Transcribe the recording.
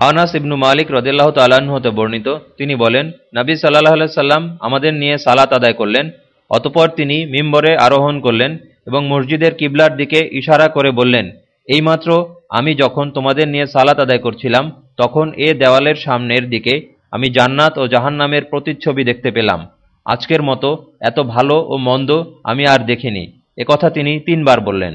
আনাস ইবনু মালিক রদেল্লাহ তাল্লাহ্ন হতে বর্ণিত। তিনি বলেন, নবী সাল্লাহ সাল্লাম আমাদের নিয়ে সালাত আদায় করলেন, অতপর তিনি মিম্বরে আরোহণ করলেন এবং মসজিদের কিবলার দিকে ইশারা করে বললেন, এইমাত্র আমি যখন তোমাদের নিয়ে সালাত আদায় করছিলাম, তখন এ দেওয়ালের সামনের দিকে আমি জান্নাত ও জাহান্নামের প্রতিচ্ছবি দেখতে পেলাম। আজকের মতো এত ভালো ও মন্দ আমি আর দেখিনি। একথা তিনি তিনবার বললেন।